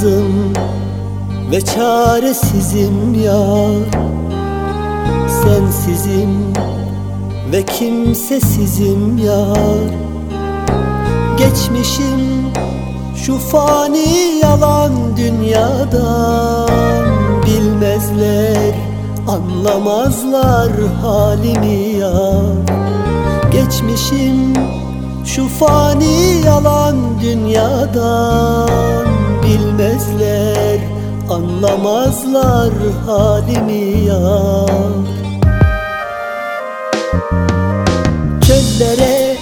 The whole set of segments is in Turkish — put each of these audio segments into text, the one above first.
Yalnızım ve çaresizim yar Sensizim ve kimsesizim yar Geçmişim şu fani yalan dünyadan. Bilmezler, anlamazlar halimi yar Geçmişim şu fani yalan dünyadan Bilmezler, anlamazlar halimi yar Çöllere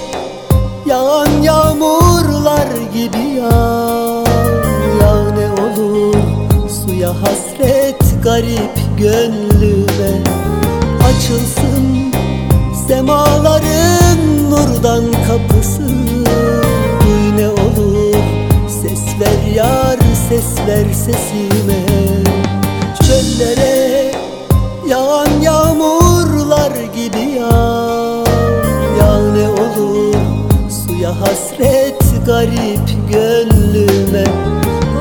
yağan yağmurlar gibi yağ Yağ ne olur suya hasret garip gönlüme. Açılsın semaların nurdan kapısı yar ses ver sesime Çöllere yağan yağmurlar gibi yağ Yağ ne olur suya hasret garip gönlüme.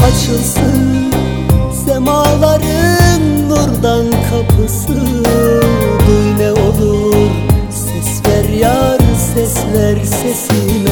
Açılsın semaların nurdan kapısı. Duy ne olur ses ver yar ses ver sesime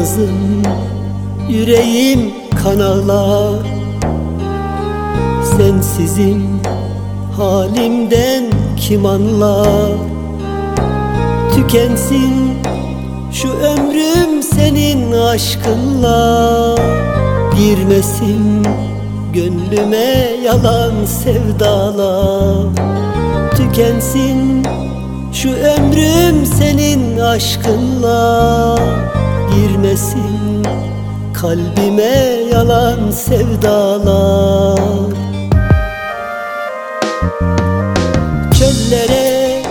Yalnızım yüreğim kan ağlar Sensizim halimden kim anlar? Tükensin şu ömrüm senin aşkınla. Girmesin gönlüme yalan sevdalar. Tükensin şu ömrüm senin aşkınla Girmesin. Kalbime yalan sevdalar. Çöllere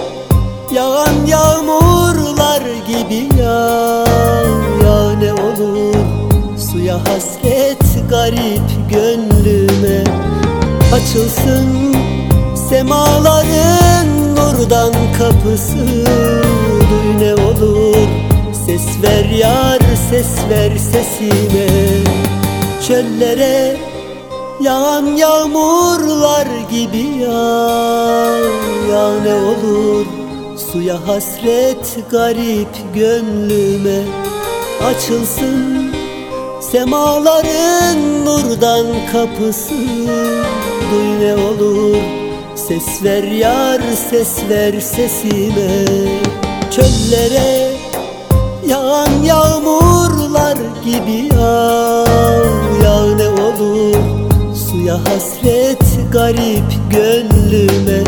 yağan yağmurlar gibi yağ Yağ ne olur suya hasret garip gönlüme. Açılsın semaların nurdan kapısı. Duy ne olur ses ver sesime Çöllere yağan yağmurlar gibi yağ Yağ ne olur? Suya hasret garip gönlüme. Açılsın semaların nurdan kapısı. Duy ne olur? Ses ver yar ses ver sesime Çöllere Yağan yağmurlar gibi yağ Yağ ne olur? Suya hasret garip gönlüme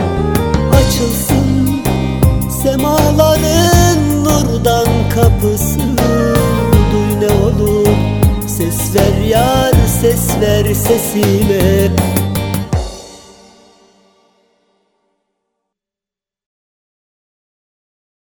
Açılsın. Semaların nurdan kapısı. Duy ne olur? Ses ver yar ses ver sesime